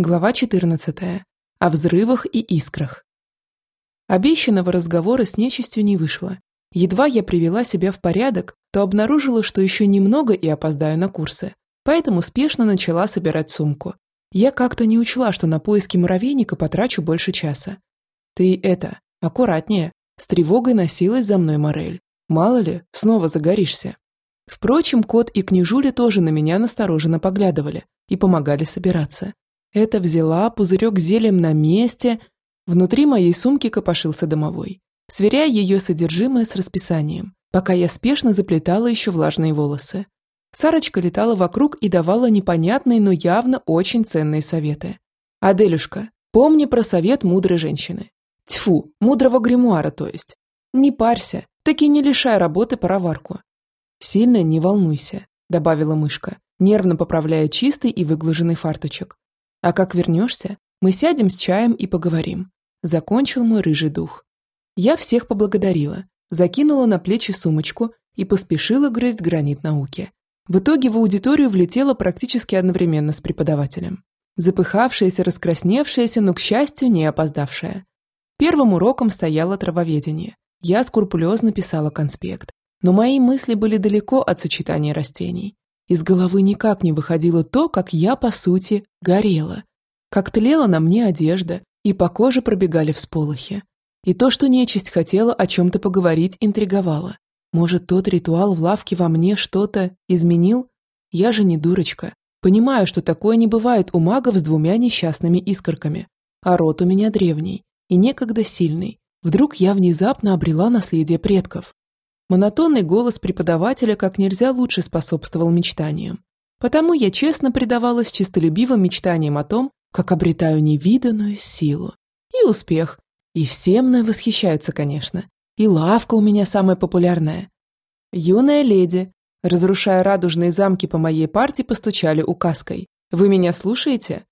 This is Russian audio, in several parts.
Глава 14. О взрывах и искрах. Обещанного разговора с нечистью не вышло. Едва я привела себя в порядок, то обнаружила, что еще немного и опоздаю на курсы. Поэтому спешно начала собирать сумку. Я как-то не учла, что на поиски муравейника потрачу больше часа. «Ты это, аккуратнее», с тревогой носилась за мной Морель. Мало ли, снова загоришься. Впрочем, кот и княжуля тоже на меня настороженно поглядывали и помогали собираться. Это взяла, пузырек зелем на месте. Внутри моей сумки копошился домовой, сверяя ее содержимое с расписанием, пока я спешно заплетала еще влажные волосы. Сарочка летала вокруг и давала непонятные, но явно очень ценные советы. «Аделюшка, помни про совет мудрой женщины. Тьфу, мудрого гримуара, то есть. Не парься, таки не лишай работы пароварку. Сильно не волнуйся, добавила мышка, нервно поправляя чистый и выглаженный фарточек. А как вернешься, мы сядем с чаем и поговорим. Закончил мой рыжий дух. Я всех поблагодарила, закинула на плечи сумочку и поспешила грызть гранит науки. В итоге в аудиторию влетела практически одновременно с преподавателем. Запыхавшаяся, раскрасневшаяся, но, к счастью, не опоздавшая. Первым уроком стояло травоведение. Я скрупулезно писала конспект. Но мои мысли были далеко от сочетания растений. Из головы никак не выходило то, как я, по сути, горела. Как тлела на мне одежда, и по коже пробегали всполохи. И то, что нечисть хотела о чем-то поговорить, интриговало. Может, тот ритуал в лавке во мне что-то изменил? Я же не дурочка. Понимаю, что такое не бывает у магов с двумя несчастными искорками. А род у меня древний и некогда сильный. Вдруг я внезапно обрела наследие предков. Монотонный голос преподавателя как нельзя лучше способствовал мечтаниям. Потому я честно предавалась чистолюбивым мечтаниям о том, как обретаю невиданную силу. И успех. И все мной восхищаются, конечно. И лавка у меня самая популярная. Юная леди, разрушая радужные замки по моей парте, постучали указкой. «Вы меня слушаете?»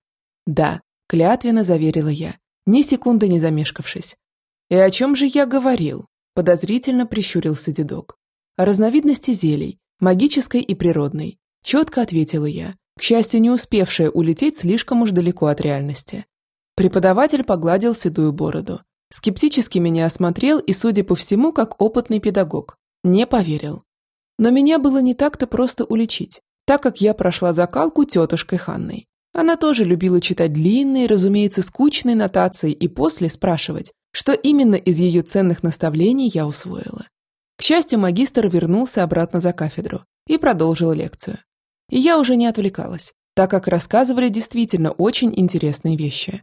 «Да», – клятвенно заверила я ни секунды не замешкавшись. «И о чем же я говорил?» – подозрительно прищурился дедок. «О разновидности зелий, магической и природной», – четко ответила я, к счастью, не успевшая улететь слишком уж далеко от реальности. Преподаватель погладил седую бороду. Скептически меня осмотрел и, судя по всему, как опытный педагог, не поверил. Но меня было не так-то просто уличить, так как я прошла закалку тетушкой Ханной. Она тоже любила читать длинные, разумеется, скучные нотации и после спрашивать, что именно из ее ценных наставлений я усвоила. К счастью, магистр вернулся обратно за кафедру и продолжил лекцию. И я уже не отвлекалась, так как рассказывали действительно очень интересные вещи.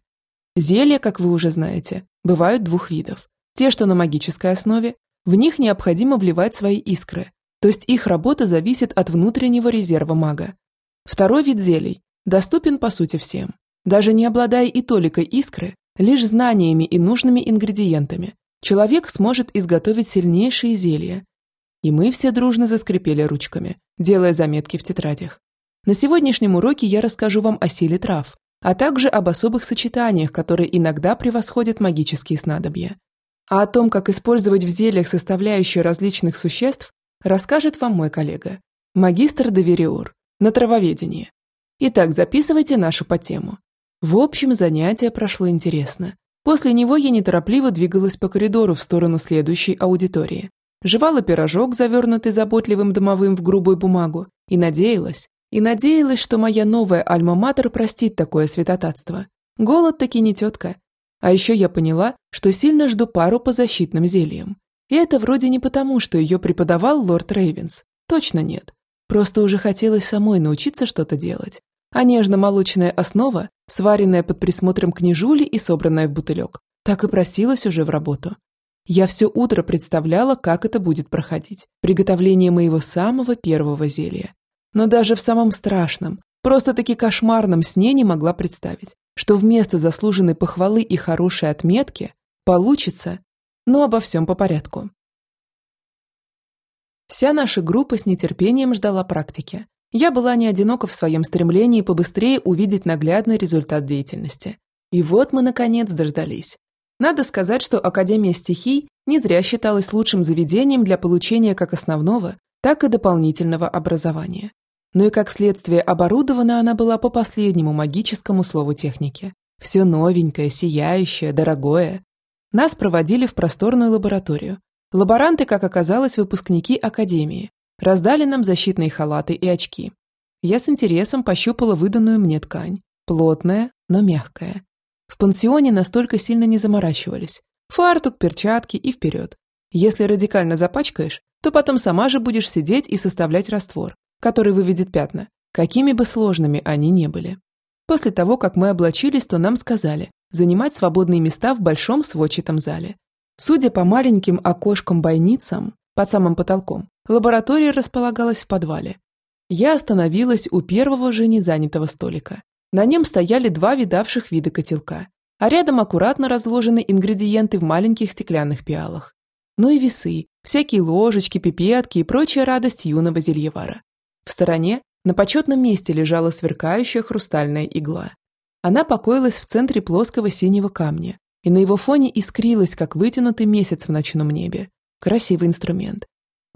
Зелья, как вы уже знаете, бывают двух видов. Те, что на магической основе, в них необходимо вливать свои искры, то есть их работа зависит от внутреннего резерва мага. Второй вид зелий доступен по сути всем. Даже не обладая и толикой искры, лишь знаниями и нужными ингредиентами, человек сможет изготовить сильнейшие зелья. И мы все дружно заскрипели ручками, делая заметки в тетрадях. На сегодняшнем уроке я расскажу вам о силе трав, а также об особых сочетаниях, которые иногда превосходят магические снадобья. А о том, как использовать в зельях составляющие различных существ, расскажет вам мой коллега, магистр Довериор, на травоведении. Итак, записывайте нашу по тему. В общем, занятие прошло интересно. После него я неторопливо двигалась по коридору в сторону следующей аудитории. Жевала пирожок, завернутый заботливым домовым в грубую бумагу, и надеялась, и надеялась, что моя новая альма-матер простит такое святотатство. Голод таки не тетка. А еще я поняла, что сильно жду пару по защитным зельям. И это вроде не потому, что ее преподавал лорд Рейвенс. Точно нет. Просто уже хотелось самой научиться что-то делать. А нежно-молочная основа, сваренная под присмотром княжули и собранная в бутылек, так и просилась уже в работу. Я все утро представляла, как это будет проходить. Приготовление моего самого первого зелья. Но даже в самом страшном, просто-таки кошмарном сне не могла представить, что вместо заслуженной похвалы и хорошей отметки получится, но обо всем по порядку. Вся наша группа с нетерпением ждала практики. Я была не одинока в своем стремлении побыстрее увидеть наглядный результат деятельности. И вот мы, наконец, дождались. Надо сказать, что Академия стихий не зря считалась лучшим заведением для получения как основного, так и дополнительного образования. но и как следствие оборудована она была по последнему магическому слову техники. Все новенькое, сияющее, дорогое. Нас проводили в просторную лабораторию. Лаборанты, как оказалось, выпускники академии. Раздали нам защитные халаты и очки. Я с интересом пощупала выданную мне ткань. Плотная, но мягкая. В пансионе настолько сильно не заморачивались. Фартук, перчатки и вперед. Если радикально запачкаешь, то потом сама же будешь сидеть и составлять раствор, который выведет пятна, какими бы сложными они ни были. После того, как мы облачились, то нам сказали занимать свободные места в большом сводчатом зале. Судя по маленьким окошкам-бойницам под самым потолком, лаборатория располагалась в подвале. Я остановилась у первого же незанятого столика. На нем стояли два видавших вида котелка, а рядом аккуратно разложены ингредиенты в маленьких стеклянных пиалах. Ну и весы, всякие ложечки, пипетки и прочая радость юного зельевара. В стороне на почетном месте лежала сверкающая хрустальная игла. Она покоилась в центре плоского синего камня, и на его фоне искрилась, как вытянутый месяц в ночном небе. Красивый инструмент.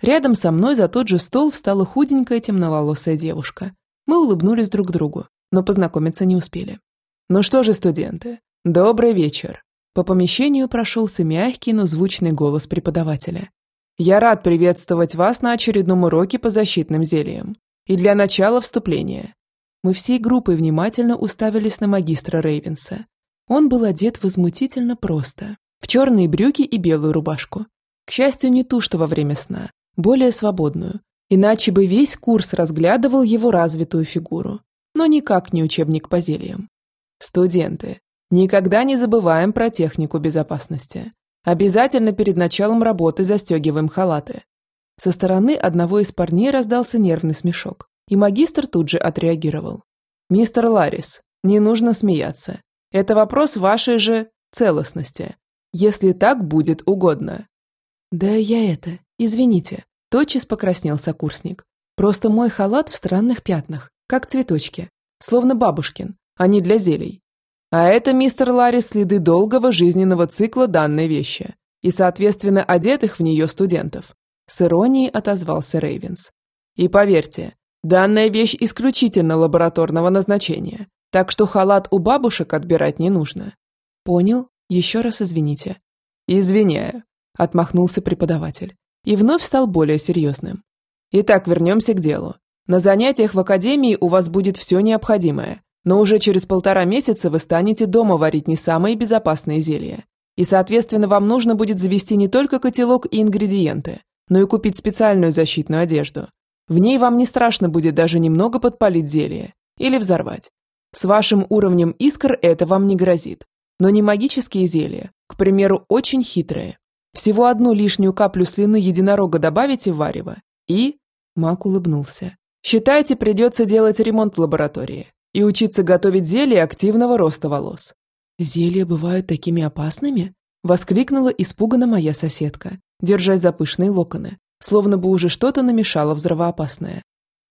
Рядом со мной за тот же стол встала худенькая темноволосая девушка. Мы улыбнулись друг другу, но познакомиться не успели. Ну что же, студенты, добрый вечер. По помещению прошелся мягкий, но звучный голос преподавателя. Я рад приветствовать вас на очередном уроке по защитным зельям. И для начала вступления. Мы всей группой внимательно уставились на магистра Рейвенса. Он был одет возмутительно просто. В черные брюки и белую рубашку. К счастью, не ту, что во время сна, более свободную. Иначе бы весь курс разглядывал его развитую фигуру но никак не учебник по зельям. Студенты, никогда не забываем про технику безопасности. Обязательно перед началом работы застегиваем халаты. Со стороны одного из парней раздался нервный смешок, и магистр тут же отреагировал. «Мистер Ларис, не нужно смеяться. Это вопрос вашей же целостности, если так будет угодно». «Да я это, извините», – тотчас покраснел сокурсник. «Просто мой халат в странных пятнах как цветочки, словно бабушкин, а не для зелий. А это, мистер Ларри, следы долгого жизненного цикла данной вещи и, соответственно, одетых в нее студентов. С иронией отозвался Рейвенс. И поверьте, данная вещь исключительно лабораторного назначения, так что халат у бабушек отбирать не нужно. Понял? Еще раз извините. Извиняю, отмахнулся преподаватель и вновь стал более серьезным. Итак, вернемся к делу. На занятиях в академии у вас будет все необходимое, но уже через полтора месяца вы станете дома варить не самые безопасные зелья. И, соответственно, вам нужно будет завести не только котелок и ингредиенты, но и купить специальную защитную одежду. В ней вам не страшно будет даже немного подпалить зелье или взорвать. С вашим уровнем искр это вам не грозит. Но не магические зелья, к примеру, очень хитрые. Всего одну лишнюю каплю слюны единорога добавите в варево и... Мак улыбнулся. Считайте, придется делать ремонт в лаборатории и учиться готовить зелье активного роста волос. «Зелья бывают такими опасными?» – воскликнула испуганно моя соседка, держась за пышные локоны, словно бы уже что-то намешало взрывоопасное.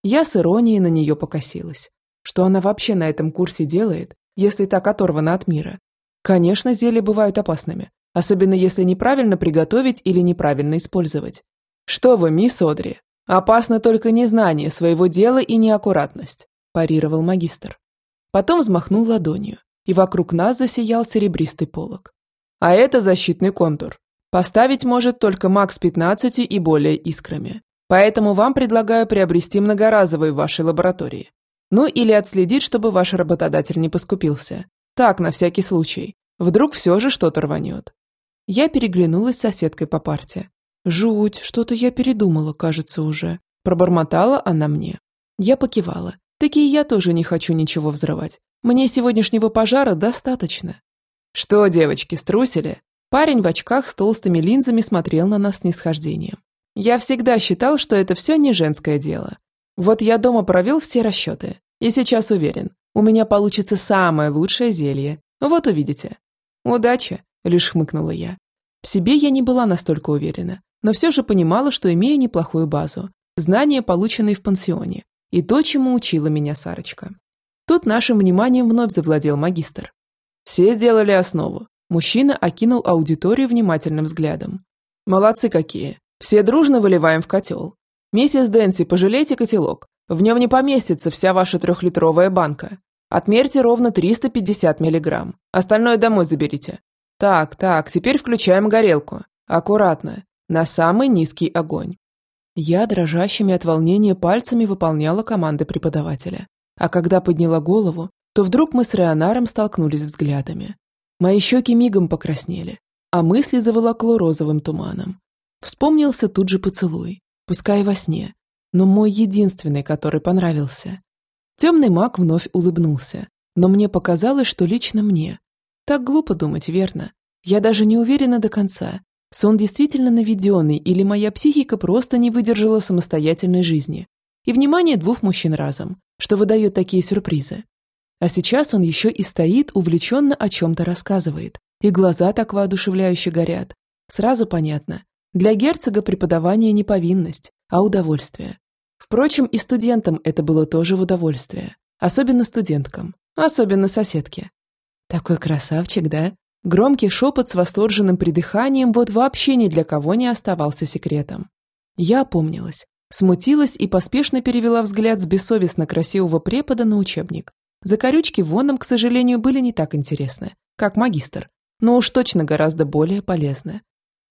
Я с иронией на нее покосилась. Что она вообще на этом курсе делает, если так оторвана от мира? Конечно, зелья бывают опасными, особенно если неправильно приготовить или неправильно использовать. Что вы, мисс Одри, «Опасно только незнание своего дела и неаккуратность», – парировал магистр. Потом взмахнул ладонью, и вокруг нас засиял серебристый полог. А это защитный контур. Поставить может только маг с 15 и более искрами. Поэтому вам предлагаю приобрести многоразовые в вашей лаборатории. Ну или отследить, чтобы ваш работодатель не поскупился. Так, на всякий случай. Вдруг все же что-то рванет. Я переглянулась с соседкой по парте. «Жуть, что-то я передумала, кажется, уже», – пробормотала она мне. Я покивала. Такие я тоже не хочу ничего взрывать. Мне сегодняшнего пожара достаточно. «Что, девочки, струсили?» Парень в очках с толстыми линзами смотрел на нас с нисхождением. Я всегда считал, что это все не женское дело. Вот я дома провел все расчеты. И сейчас уверен, у меня получится самое лучшее зелье. Вот увидите. «Удачи!» – лишь хмыкнула я. В себе я не была настолько уверена но все же понимала, что имею неплохую базу, знания, полученные в пансионе, и то, чему учила меня Сарочка. Тут нашим вниманием вновь завладел магистр. Все сделали основу. Мужчина окинул аудиторию внимательным взглядом. Молодцы какие. Все дружно выливаем в котел. Миссис Дэнси, пожалейте котелок. В нем не поместится вся ваша трехлитровая банка. Отмерьте ровно 350 миллиграмм. Остальное домой заберите. Так, так, теперь включаем горелку. Аккуратно. На самый низкий огонь. Я дрожащими от волнения пальцами выполняла команды преподавателя. А когда подняла голову, то вдруг мы с Реонаром столкнулись взглядами. Мои щеки мигом покраснели, а мысли заволокло розовым туманом. Вспомнился тут же поцелуй, пускай во сне, но мой единственный, который понравился. Темный маг вновь улыбнулся, но мне показалось, что лично мне. Так глупо думать, верно? Я даже не уверена до конца. Сон действительно наведенный или моя психика просто не выдержала самостоятельной жизни. И внимание двух мужчин разом, что выдает такие сюрпризы. А сейчас он еще и стоит, увлеченно о чем-то рассказывает. И глаза так воодушевляюще горят. Сразу понятно. Для герцога преподавание не повинность, а удовольствие. Впрочем, и студентам это было тоже в удовольствие. Особенно студенткам. Особенно соседке. Такой красавчик, да? Громкий шепот с восторженным придыханием вот вообще ни для кого не оставался секретом. Я опомнилась, смутилась и поспешно перевела взгляд с бессовестно красивого препода на учебник. Закорючки воном, к сожалению, были не так интересны, как магистр, но уж точно гораздо более полезны.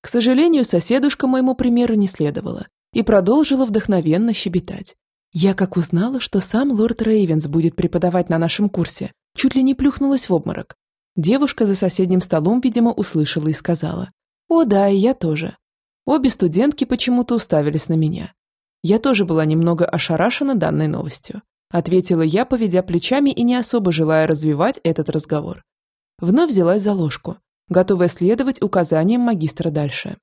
К сожалению, соседушка моему примеру не следовала и продолжила вдохновенно щебетать. Я как узнала, что сам лорд Рейвенс будет преподавать на нашем курсе, чуть ли не плюхнулась в обморок. Девушка за соседним столом, видимо, услышала и сказала. «О, да, и я тоже». Обе студентки почему-то уставились на меня. Я тоже была немного ошарашена данной новостью. Ответила я, поведя плечами и не особо желая развивать этот разговор. Вновь взялась за ложку, готовая следовать указаниям магистра дальше.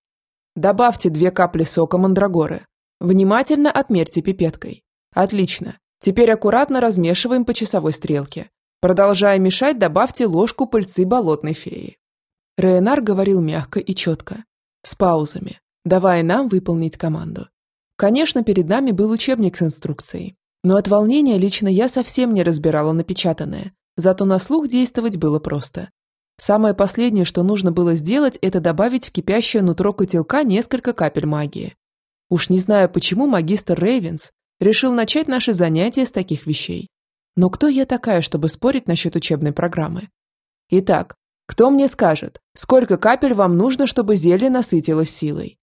Добавьте две капли сока мандрагоры. Внимательно отмерьте пипеткой. Отлично. Теперь аккуратно размешиваем по часовой стрелке. Продолжая мешать, добавьте ложку пыльцы болотной феи. Рейнар говорил мягко и четко, с паузами, давая нам выполнить команду. Конечно, перед нами был учебник с инструкцией, но от волнения лично я совсем не разбирала напечатанное, зато на слух действовать было просто. Самое последнее, что нужно было сделать, это добавить в кипящее нутро котелка несколько капель магии. Уж не знаю, почему магистр Рейвенс решил начать наши занятия с таких вещей. Но кто я такая, чтобы спорить насчет учебной программы? Итак, кто мне скажет, сколько капель вам нужно, чтобы зелье насытилось силой?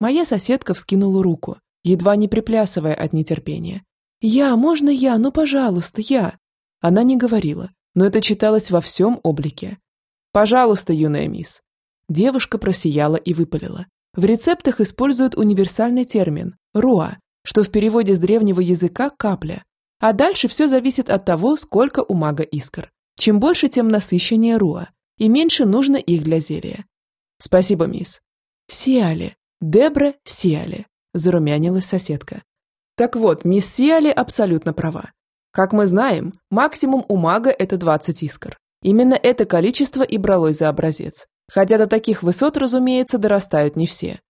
Моя соседка вскинула руку, едва не приплясывая от нетерпения. «Я, можно я? Ну, пожалуйста, я!» Она не говорила, но это читалось во всем облике. «Пожалуйста, юная мисс». Девушка просияла и выпалила. В рецептах используют универсальный термин «руа», что в переводе с древнего языка «капля». А дальше все зависит от того, сколько у мага искр. Чем больше, тем насыщеннее руа, и меньше нужно их для зелья. Спасибо, мисс. Сиали. Дебра Сиали. Зарумянилась соседка. Так вот, мисс Сиали абсолютно права. Как мы знаем, максимум у мага – это 20 искр. Именно это количество и бралось за образец. Хотя до таких высот, разумеется, дорастают не все.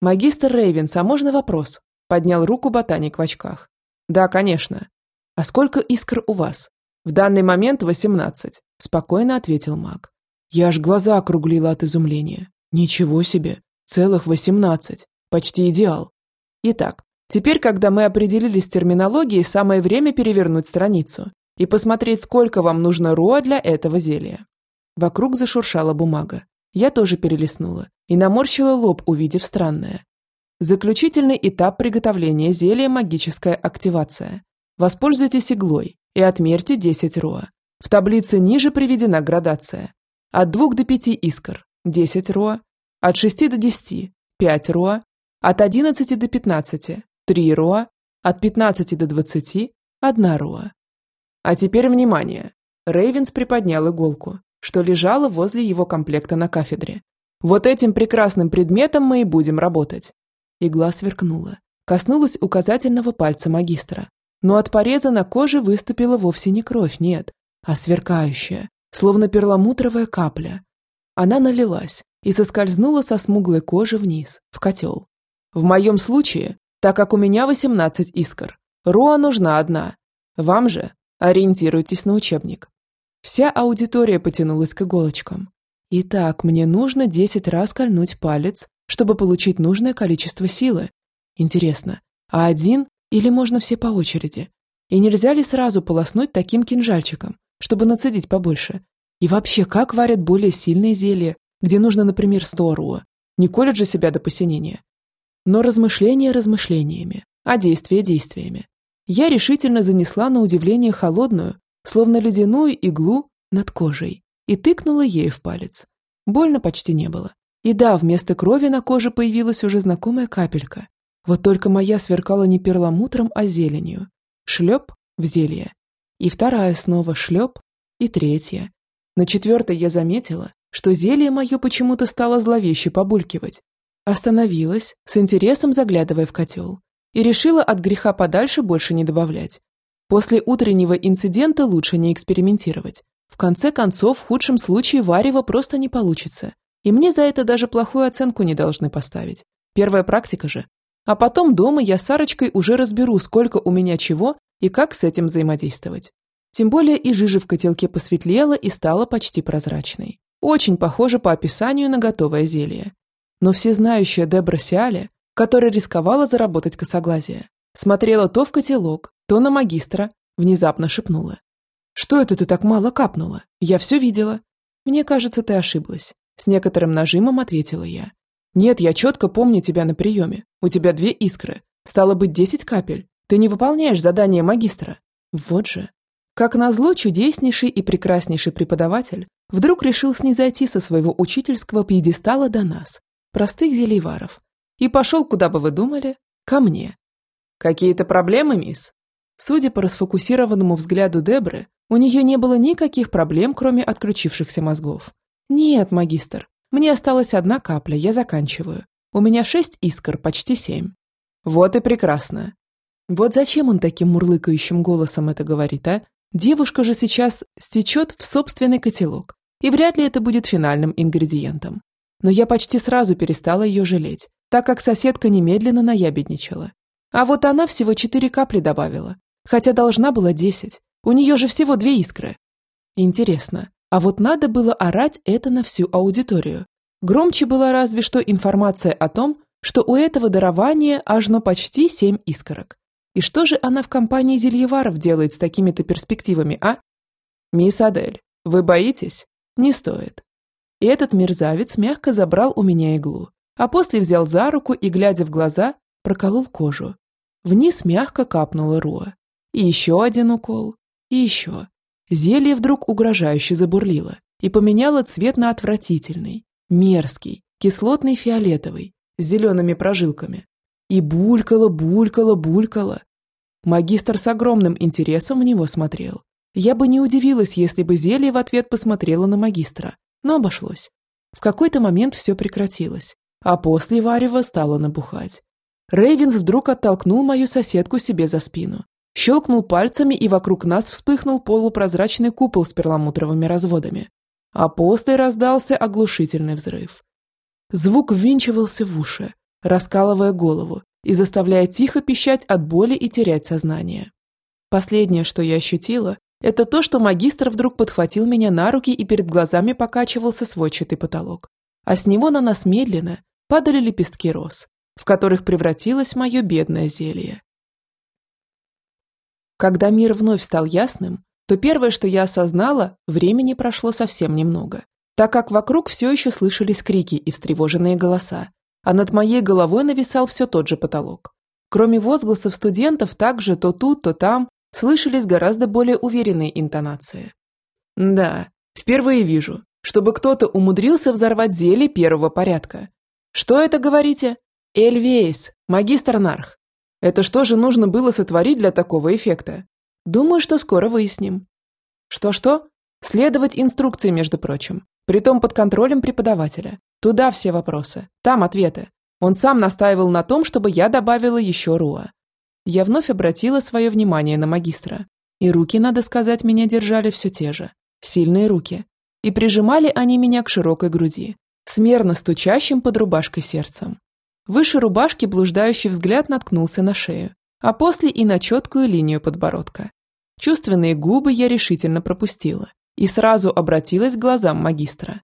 «Магистр Рейвенс, а можно вопрос?» – поднял руку ботаник в очках. «Да, конечно. А сколько искр у вас?» «В данный момент 18», – спокойно ответил маг. Я аж глаза округлила от изумления. «Ничего себе! Целых 18! Почти идеал!» Итак, Теперь, когда мы определились с терминологией, самое время перевернуть страницу и посмотреть, сколько вам нужно РОА для этого зелья. Вокруг зашуршала бумага. Я тоже перелистнула и наморщила лоб, увидев странное. Заключительный этап приготовления зелья – магическая активация. Воспользуйтесь иглой и отмерьте 10 РОА. В таблице ниже приведена градация. От 2 до 5 искр – 10 РОА. От 6 до 10 – 5 РОА. От 11 до 15 Три роа, от 15 до 20 – одна роа. А теперь внимание. Рейвенс приподнял иголку, что лежала возле его комплекта на кафедре. Вот этим прекрасным предметом мы и будем работать. Игла сверкнула, коснулась указательного пальца магистра. Но от пореза на коже выступила вовсе не кровь, нет, а сверкающая, словно перламутровая капля. Она налилась и соскользнула со смуглой кожи вниз, в котел. В моем случае так как у меня 18 искр. Руа нужна одна. Вам же ориентируйтесь на учебник. Вся аудитория потянулась к иголочкам. Итак, мне нужно 10 раз кольнуть палец, чтобы получить нужное количество силы. Интересно, а один Или можно все по очереди? И нельзя ли сразу полоснуть таким кинжальчиком, чтобы нацедить побольше? И вообще, как варят более сильные зелья, где нужно, например, 100 руа? Не колят же себя до посинения. Но размышления размышлениями, а действия действиями. Я решительно занесла на удивление холодную, словно ледяную иглу над кожей и тыкнула ею в палец. Больно почти не было. И да, вместо крови на коже появилась уже знакомая капелька. Вот только моя сверкала не перламутром, а зеленью. Шлеп в зелье. И вторая снова шлеп, и третья. На четвертой я заметила, что зелье мое почему-то стало зловеще побулькивать. Остановилась, с интересом заглядывая в котел, и решила от греха подальше больше не добавлять. После утреннего инцидента лучше не экспериментировать. В конце концов, в худшем случае варево просто не получится. И мне за это даже плохую оценку не должны поставить. Первая практика же. А потом дома я с Сарочкой уже разберу, сколько у меня чего и как с этим взаимодействовать. Тем более и жижа в котелке посветлела и стала почти прозрачной. Очень похоже по описанию на готовое зелье. Но всезнающая Дебра Сиале, которая рисковала заработать косоглазие, смотрела то в котелок, то на магистра, внезапно шепнула. «Что это ты так мало капнула? Я все видела». «Мне кажется, ты ошиблась», – с некоторым нажимом ответила я. «Нет, я четко помню тебя на приеме. У тебя две искры. Стало быть, десять капель. Ты не выполняешь задание магистра». Вот же. Как назло, чудеснейший и прекраснейший преподаватель вдруг решил снизойти со своего учительского пьедестала до нас, простых зельеваров, и пошел, куда бы вы думали, ко мне. «Какие-то проблемы, мисс?» Судя по расфокусированному взгляду Дебры, у нее не было никаких проблем, кроме отключившихся мозгов. «Нет, магистр, мне осталась одна капля, я заканчиваю. У меня шесть искр, почти семь». «Вот и прекрасно». Вот зачем он таким мурлыкающим голосом это говорит, а? Девушка же сейчас стечет в собственный котелок, и вряд ли это будет финальным ингредиентом. Но я почти сразу перестала ее жалеть, так как соседка немедленно наябедничала. А вот она всего четыре капли добавила, хотя должна была десять. У нее же всего две искры. Интересно, а вот надо было орать это на всю аудиторию. Громче была разве что информация о том, что у этого дарования аж но почти семь искорок. И что же она в компании Зельеваров делает с такими-то перспективами, а? Мисс Адель, вы боитесь? Не стоит. И этот мерзавец мягко забрал у меня иглу, а после взял за руку и, глядя в глаза, проколол кожу. Вниз мягко капнула Руа. И еще один укол. И еще. Зелье вдруг угрожающе забурлило и поменяло цвет на отвратительный, мерзкий, кислотный фиолетовый, с зелеными прожилками. И булькало, булькало, булькало. Магистр с огромным интересом в него смотрел. Я бы не удивилась, если бы зелье в ответ посмотрело на магистра, но обошлось. В какой-то момент все прекратилось, а после варево стало набухать. Рейвенс вдруг оттолкнул мою соседку себе за спину щелкнул пальцами, и вокруг нас вспыхнул полупрозрачный купол с перламутровыми разводами. А после раздался оглушительный взрыв. Звук ввинчивался в уши, раскалывая голову и заставляя тихо пищать от боли и терять сознание. Последнее, что я ощутила, это то, что магистр вдруг подхватил меня на руки и перед глазами покачивался сводчатый потолок. А с него на нас медленно падали лепестки роз, в которых превратилось мое бедное зелье. Когда мир вновь стал ясным, то первое, что я осознала, времени прошло совсем немного, так как вокруг все еще слышались крики и встревоженные голоса, а над моей головой нависал все тот же потолок. Кроме возгласов студентов, также то тут, то там слышались гораздо более уверенные интонации. Да, впервые вижу, чтобы кто-то умудрился взорвать зелье первого порядка. Что это говорите? Эльвейс, магистр Нарх. Это что же нужно было сотворить для такого эффекта? Думаю, что скоро выясним. Что-что? Следовать инструкции, между прочим. Притом под контролем преподавателя. Туда все вопросы. Там ответы. Он сам настаивал на том, чтобы я добавила еще Руа. Я вновь обратила свое внимание на магистра. И руки, надо сказать, меня держали все те же. Сильные руки. И прижимали они меня к широкой груди, смерно стучащим под рубашкой сердцем. Выше рубашки блуждающий взгляд наткнулся на шею, а после и на четкую линию подбородка. Чувственные губы я решительно пропустила и сразу обратилась к глазам магистра.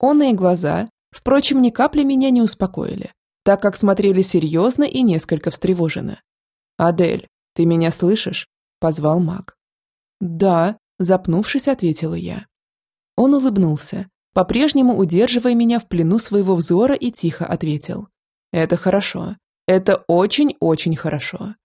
Онные глаза, впрочем, ни капли меня не успокоили, так как смотрели серьезно и несколько встревоженно. «Адель, ты меня слышишь?» – позвал маг. «Да», – запнувшись, ответила я. Он улыбнулся, по-прежнему удерживая меня в плену своего взора и тихо ответил. «Это хорошо. Это очень-очень хорошо».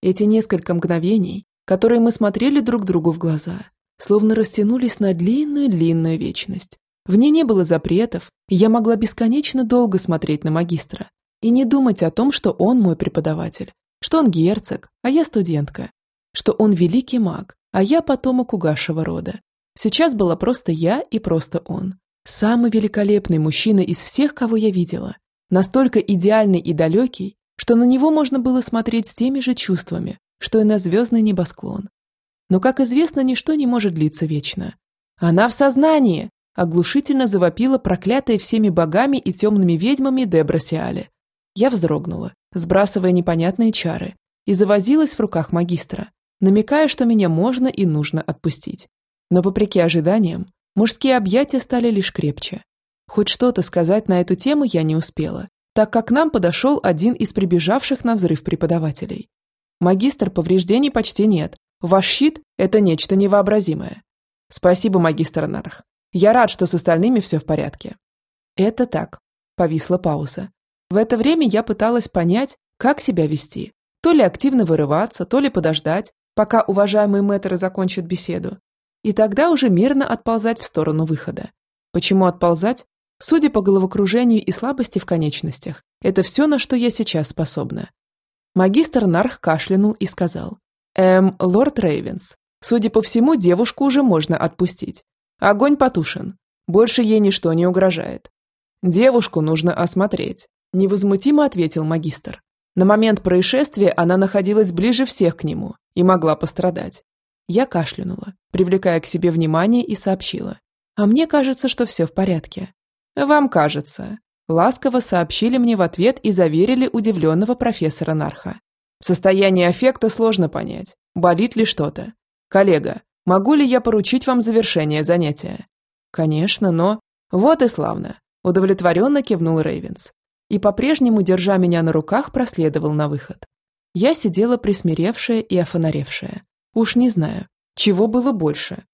Эти несколько мгновений, которые мы смотрели друг другу в глаза, словно растянулись на длинную-длинную вечность. В ней не было запретов, и я могла бесконечно долго смотреть на магистра и не думать о том, что он мой преподаватель, что он герцог, а я студентка, что он великий маг, а я потомок угасшего рода. Сейчас была просто я и просто он. Самый великолепный мужчина из всех, кого я видела. Настолько идеальный и далекий, что на него можно было смотреть с теми же чувствами, что и на звездный небосклон. Но, как известно, ничто не может длиться вечно. «Она в сознании!» – оглушительно завопила проклятая всеми богами и темными ведьмами Дебра Сиале. Я вздрогнула, сбрасывая непонятные чары, и завозилась в руках магистра, намекая, что меня можно и нужно отпустить. Но, вопреки ожиданиям, мужские объятия стали лишь крепче. Хоть что-то сказать на эту тему я не успела, так как к нам подошел один из прибежавших на взрыв преподавателей. «Магистр, повреждений почти нет. Ваш щит – это нечто невообразимое». «Спасибо, магистр Нарх. Я рад, что с остальными все в порядке». «Это так», – повисла пауза. В это время я пыталась понять, как себя вести. То ли активно вырываться, то ли подождать, пока уважаемые мэтры закончат беседу, и тогда уже мирно отползать в сторону выхода. Почему отползать? Судя по головокружению и слабости в конечностях, это все, на что я сейчас способна. Магистр Нарх кашлянул и сказал. «Эм, лорд Рейвенс, судя по всему, девушку уже можно отпустить. Огонь потушен. Больше ей ничто не угрожает. Девушку нужно осмотреть», – невозмутимо ответил магистр. На момент происшествия она находилась ближе всех к нему и могла пострадать. Я кашлянула, привлекая к себе внимание и сообщила. «А мне кажется, что все в порядке». «Вам кажется», – ласково сообщили мне в ответ и заверили удивленного профессора Нарха. В состоянии аффекта сложно понять, болит ли что-то. «Коллега, могу ли я поручить вам завершение занятия?» «Конечно, но...» «Вот и славно», – удовлетворенно кивнул Рейвенс. И по-прежнему, держа меня на руках, проследовал на выход. Я сидела присмиревшая и офонаревшая. Уж не знаю, чего было больше